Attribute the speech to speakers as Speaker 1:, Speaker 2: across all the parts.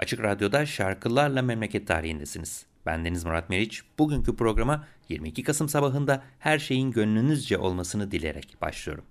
Speaker 1: Açık Radyo'da şarkılarla memleket tarihindesiniz. Ben Deniz Murat Meriç. Bugünkü programa 22 Kasım sabahında her şeyin gönlünüzce olmasını dilerek başlıyorum.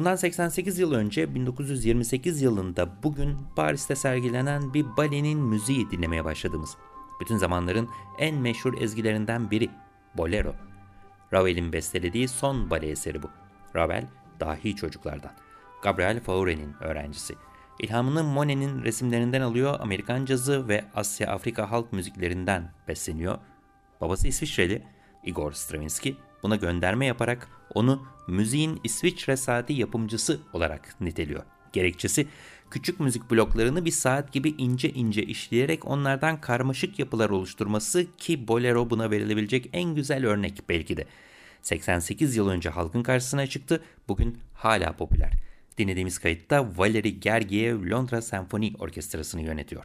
Speaker 1: Bundan 88 yıl önce 1928 yılında bugün Paris'te sergilenen bir balenin müziği dinlemeye başladığımız, bütün zamanların en meşhur ezgilerinden biri Bolero. Ravel'in bestelediği son bale eseri bu. Ravel, dahi çocuklardan. Gabriel Faure'nin öğrencisi. İlhamını Monet'in resimlerinden alıyor, Amerikan cazı ve Asya-Afrika halk müziklerinden besleniyor. Babası İsviçreli, Igor Stravinsky, buna gönderme yaparak onu müziğin İsviçre saati yapımcısı olarak niteliyor. Gerekçesi küçük müzik bloklarını bir saat gibi ince ince işleyerek onlardan karmaşık yapılar oluşturması ki Bolero buna verilebilecek en güzel örnek belki de. 88 yıl önce halkın karşısına çıktı, bugün hala popüler. Dinlediğimiz kayıtta Valery Gergiev Londra Senfoni Orkestrası'nı yönetiyor.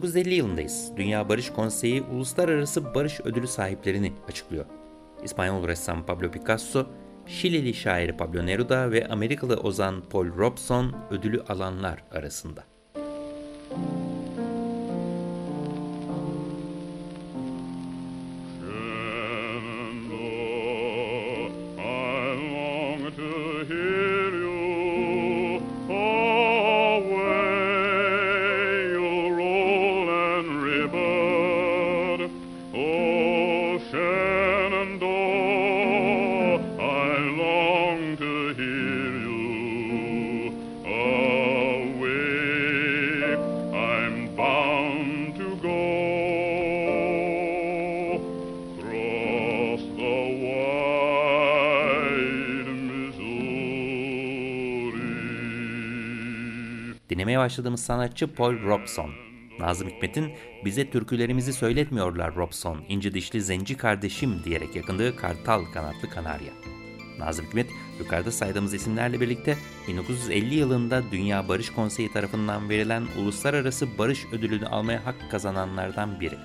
Speaker 1: 1950 yılındayız. Dünya Barış Konseyi Uluslararası Barış Ödülü sahiplerini açıklıyor. İspanyol ressam Pablo Picasso, Şilili şairi Pablo Neruda ve Amerikalı ozan Paul Robeson ödülü alanlar arasında. Dinlemeye başladığımız sanatçı Paul Robeson. Nazım Hikmet'in bize türkülerimizi söyletmiyorlar Robson, inci dişli zenci kardeşim diyerek yakındığı Kartal kanatlı Kanarya. Nazım Hikmet yukarıda saydığımız isimlerle birlikte 1950 yılında Dünya Barış Konseyi tarafından verilen Uluslararası Barış Ödülünü almaya hak kazananlardan biri.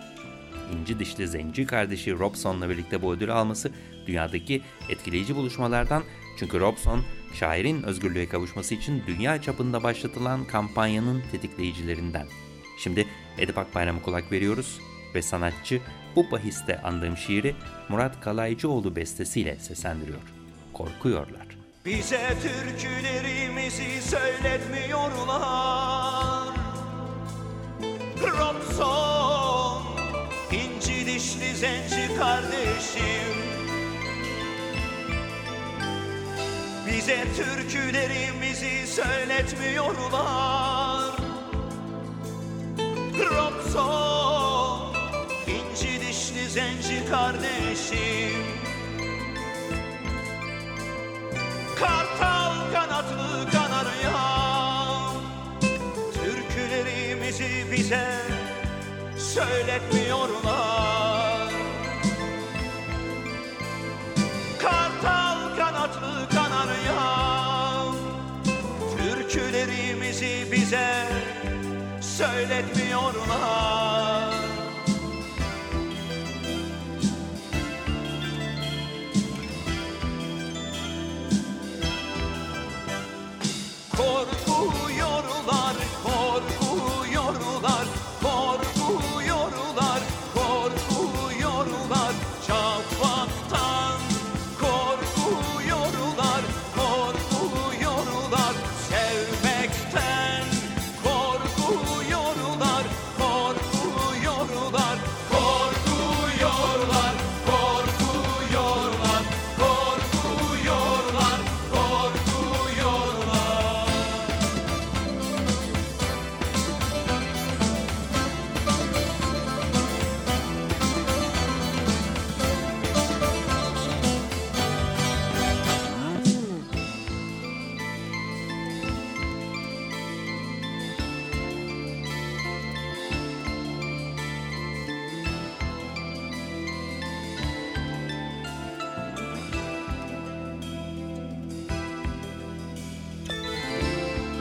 Speaker 1: İnci dişli zenci kardeşi Robson'la birlikte bu ödülü alması dünyadaki etkileyici buluşmalardan çünkü Robson şairin özgürlüğe kavuşması için dünya çapında başlatılan kampanyanın tetikleyicilerinden. Şimdi Edip Akbayram'a kulak veriyoruz ve sanatçı bu bahiste andığım şiiri Murat Kalaycıoğlu bestesiyle seslendiriyor. Korkuyorlar.
Speaker 2: Bize türkülerimizi söyletmiyorlar Robson inci dişli zenci kardeşim Bize türkülerimizi söyletmiyorlar. Robson inci dişli zenci kardeşim. Kartal kanatlı kanarya. Türkülerimizi bize söyletmiyorlar bize söyletmiyorlar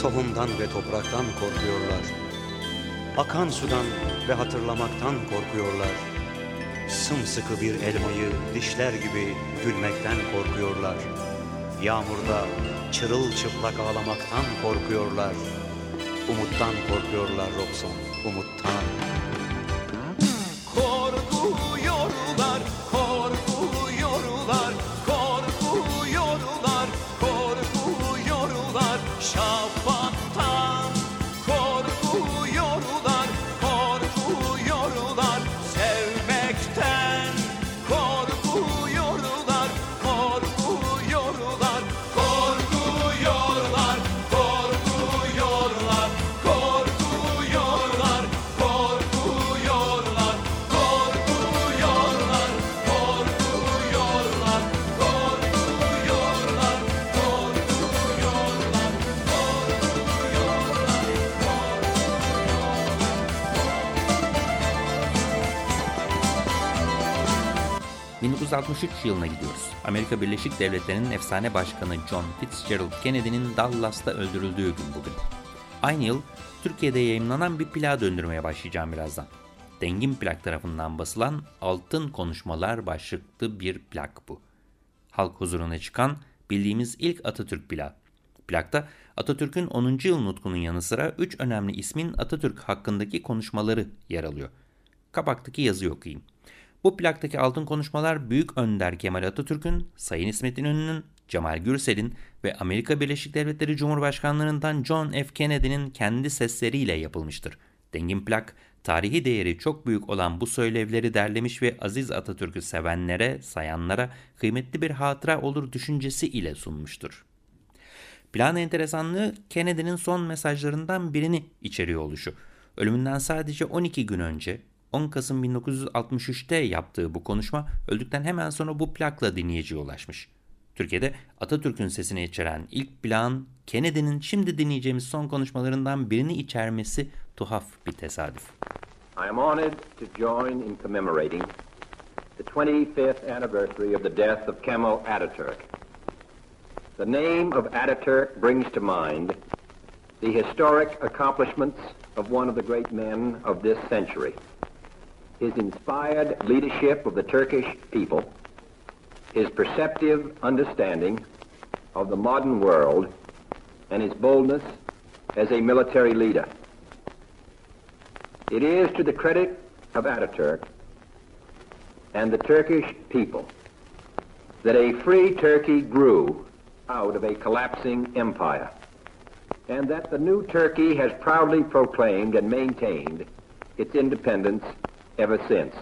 Speaker 3: Tohumdan ve topraktan korkuyorlar. Akan sudan ve hatırlamaktan korkuyorlar. Sımsıkı bir elmayı dişler gibi gülmekten korkuyorlar. Yağmurda çırılçıplak ağlamaktan korkuyorlar. Umuttan korkuyorlar Robson, umuttan.
Speaker 1: 1963 yılına gidiyoruz. Amerika Birleşik Devletleri'nin efsane başkanı John Fitzgerald Kennedy'nin Dallas'ta öldürüldüğü gün bugün. Aynı yıl Türkiye'de yayınlanan bir plağa döndürmeye başlayacağım birazdan. Dengin Plak tarafından basılan Altın Konuşmalar başlıklı bir plak bu. Halk huzuruna çıkan bildiğimiz ilk Atatürk plağı. Plakta Atatürk'ün 10. yıl nutkunun yanı sıra 3 önemli ismin Atatürk hakkındaki konuşmaları yer alıyor. Kapaktaki yazıyı okuyayım. Bu plaktaki altın konuşmalar Büyük Önder Kemal Atatürk'ün, Sayın İsmet İnönü'nün, Cemal Gürsel'in ve Amerika Birleşik Devletleri Cumhurbaşkanlarından John F. Kennedy'nin kendi sesleriyle yapılmıştır. Dengin plak, tarihi değeri çok büyük olan bu söylevleri derlemiş ve Aziz Atatürk'ü sevenlere, sayanlara kıymetli bir hatıra olur düşüncesi ile sunmuştur. Plan enteresanlığı Kennedy'nin son mesajlarından birini içeriyor oluşu. Ölümünden sadece 12 gün önce 10 Kasım 1963'te yaptığı bu konuşma öldükten hemen sonra bu plakla dinleyiciye ulaşmış. Türkiye'de Atatürk'ün sesini içeren ilk plan Kennedy'nin şimdi dinleyeceğimiz son konuşmalarından birini içermesi tuhaf bir tesadüf.
Speaker 4: I am honored to join in commemorating the 25th anniversary of the death of Kemal Ataturk. The name of Ataturk brings to mind the historic accomplishments of one of the great men of this century. His inspired leadership of the Turkish people, his perceptive understanding of the modern world, and his boldness as a military leader. It is to the credit of Ataturk and the Turkish people that a free Turkey grew out of a collapsing empire, and that the new Turkey has proudly proclaimed and maintained its independence ever since.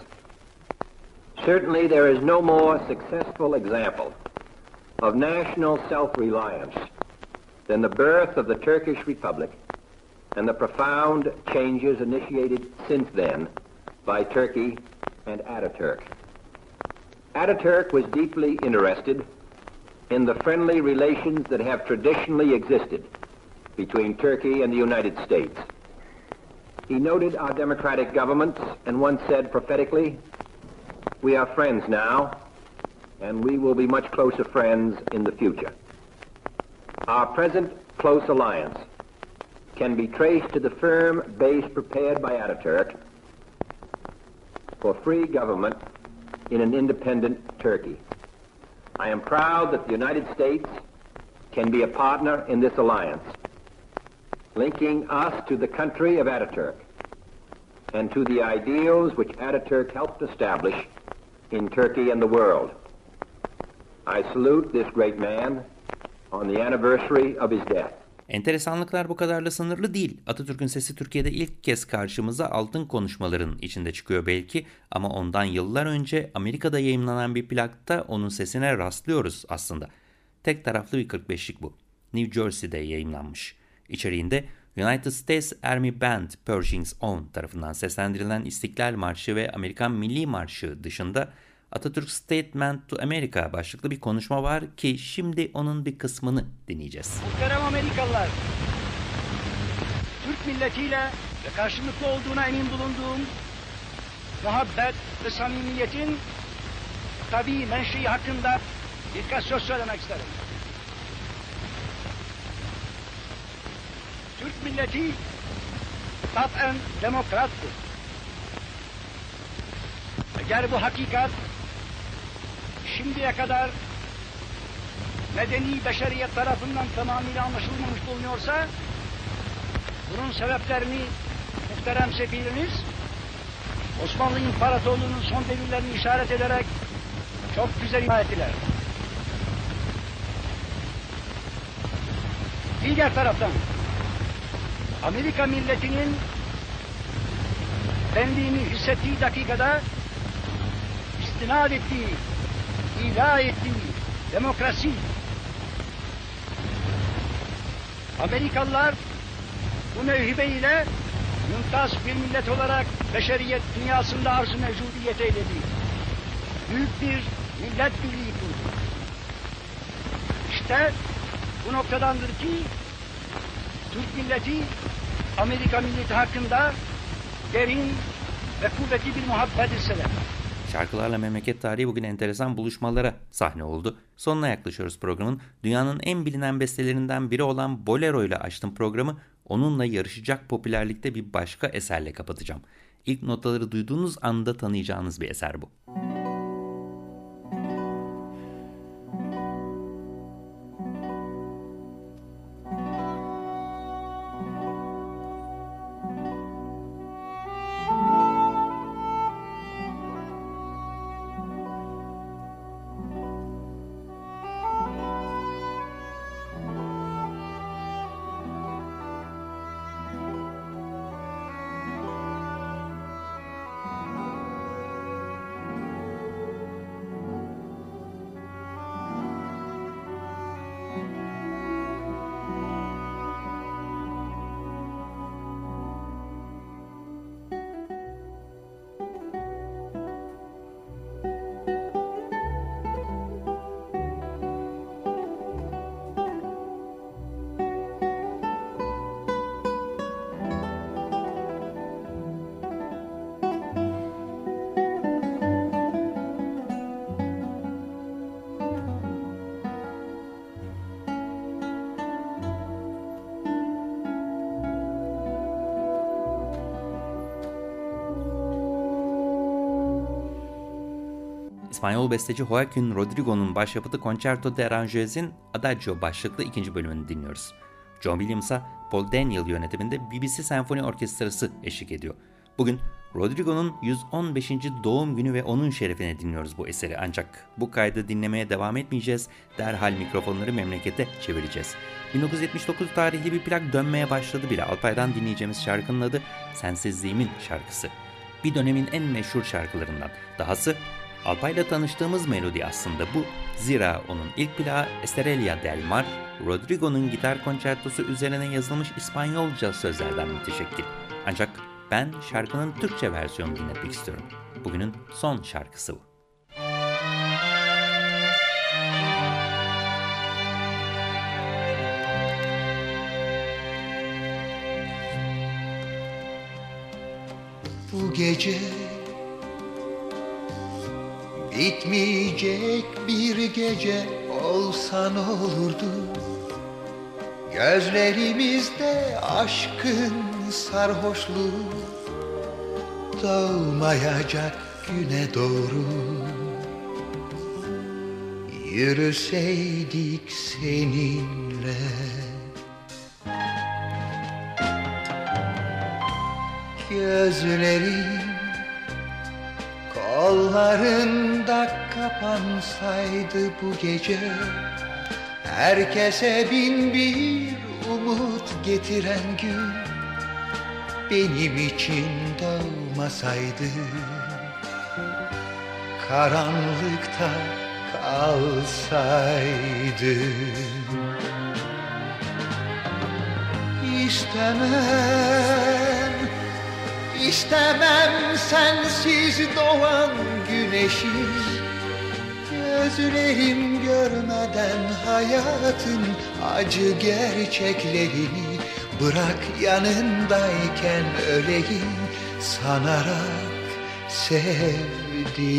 Speaker 4: Certainly, there is no more successful example of national self-reliance than the birth of the Turkish Republic and the profound changes initiated since then by Turkey and Ataturk. Ataturk was deeply interested in the friendly relations that have traditionally existed between Turkey and the United States. He noted our democratic governments and once said prophetically, We are friends now, and we will be much closer friends in the future. Our present close alliance can be traced to the firm base prepared by Ataturk for free government in an independent Turkey. I am proud that the United States can be a partner in this alliance, linking us to the country of Ataturk and to the ideals which Ataturk helped establish in Turkey and the world. I salute this great man on the anniversary of his death.
Speaker 1: Enteresanlıklar bu kadarla sınırlı değil. Atatürk'ün sesi Türkiye'de ilk kez karşımıza altın konuşmaların içinde çıkıyor belki ama ondan yıllar önce Amerika'da yayınlanan bir plakta onun sesine rastlıyoruz aslında. Tek taraflı bir 45'lik bu. New Jersey'de yayınlanmış. İçeriğinde United States Army Band Pershing's Own tarafından seslendirilen İstiklal Marşı ve Amerikan Milli Marşı dışında Atatürk Statement to America başlıklı bir konuşma var ki şimdi onun bir kısmını dinleyeceğiz.
Speaker 5: Muhterem Amerikalılar, Türk milletiyle ve karşılıklı olduğuna emin bulunduğum muhabbet ve samimiyetin tabii menşei hakkında birkaç söz söylemek isterim. Türk milleti taten demokrattır. Eğer bu hakikat şimdiye kadar medeni beşeriyet tarafından tamamıyla anlaşılmamış bulunuyorsa bunun sebeplerini muhterem sefirimiz Osmanlı İmparatorluğu'nun son devirlerini işaret ederek çok güzel ifade ettiler. Diğer taraftan Amerika milletinin benliğini hissettiği dakikada istinad ettiği, ilah ettiği demokrasi Amerikalılar bu mevhibe ile mümtaz bir millet olarak beşeriyet dünyasında arz-ı mevcudiyet eyledi. Büyük bir millet birliği kurdu. İşte bu noktadandır ki Türk milleti Amerika milleti hakkında derin ve kuvvetli bir muhabbet hisseder.
Speaker 1: Şarkılarla memleket tarihi bugün enteresan buluşmalara sahne oldu. Sonuna yaklaşıyoruz programın. Dünyanın en bilinen bestelerinden biri olan Bolero ile açtım programı. onunla yarışacak popülerlikte bir başka eserle kapatacağım. İlk notaları duyduğunuz anda tanıyacağınız bir eser bu. İspanyol besteci Joaquin Rodrigo'nun başyapıtı Concerto de Aranjuez'in Adagio başlıklı ikinci bölümünü dinliyoruz. John Williams'a Paul Daniel yönetiminde BBC Senfoni Orkestrası eşlik ediyor. Bugün Rodrigo'nun 115. doğum günü ve onun şerefine dinliyoruz bu eseri ancak bu kaydı dinlemeye devam etmeyeceğiz. Derhal mikrofonları memlekete çevireceğiz. 1979 tarihli bir plak dönmeye başladı bile. Alpay'dan dinleyeceğimiz şarkının adı Sensizliğimin şarkısı. Bir dönemin en meşhur şarkılarından. Dahası Alpay'la tanıştığımız melodi aslında bu. Zira onun ilk plağı Estrella del Mar, Rodrigo'nun gitar konçertosu üzerine yazılmış İspanyolca sözlerden müteşekkil. Ancak ben şarkının Türkçe versiyonunu dinletmek istiyorum. Bugünün son şarkısı bu.
Speaker 6: Bu gece Bitmeyecek bir gece olsan olurdu. Gözlerimizde aşkın sarhoşluğu Doğmayacak güne doğru. Yürüseydik seninle. Gözlerim Kollarında kapansaydı bu gece Herkese bin bir umut getiren gün Benim için doğmasaydı Karanlıkta kalsaydı. İstemem İstemem sensiz doğan güneşi Gözlerim görmeden hayatın acı gerçeklerini Bırak yanındayken öleyim sanarak sevdiğini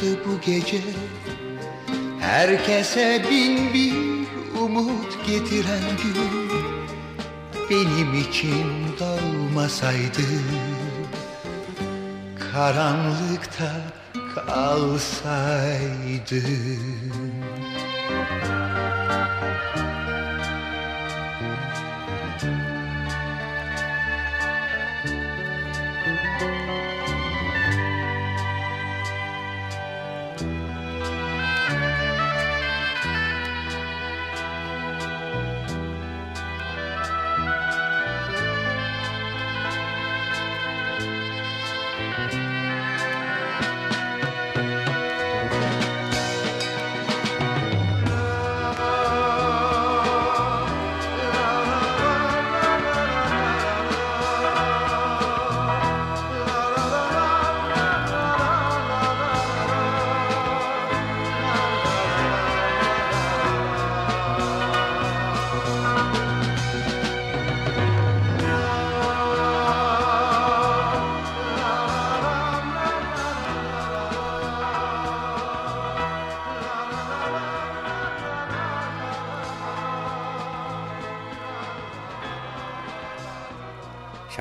Speaker 6: kapansaydı bu gece. Herkese bin bir umut getiren gün Benim için doğmasaydı. Karanlıkta kalsaydı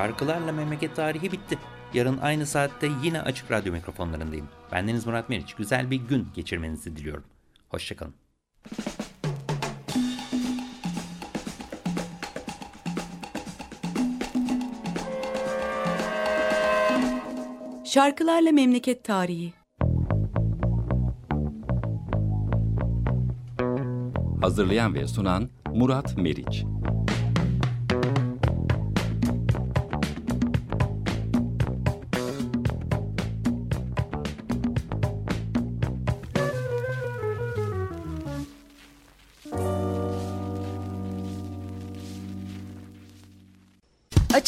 Speaker 1: Şarkılarla memleket tarihi bitti. Yarın aynı saatte yine açık radyo mikrofonlarındayım. Bendeniz Murat Meriç. Güzel bir gün geçirmenizi diliyorum. Hoşçakalın.
Speaker 7: Şarkılarla memleket tarihi.
Speaker 8: Hazırlayan ve sunan Murat Meriç.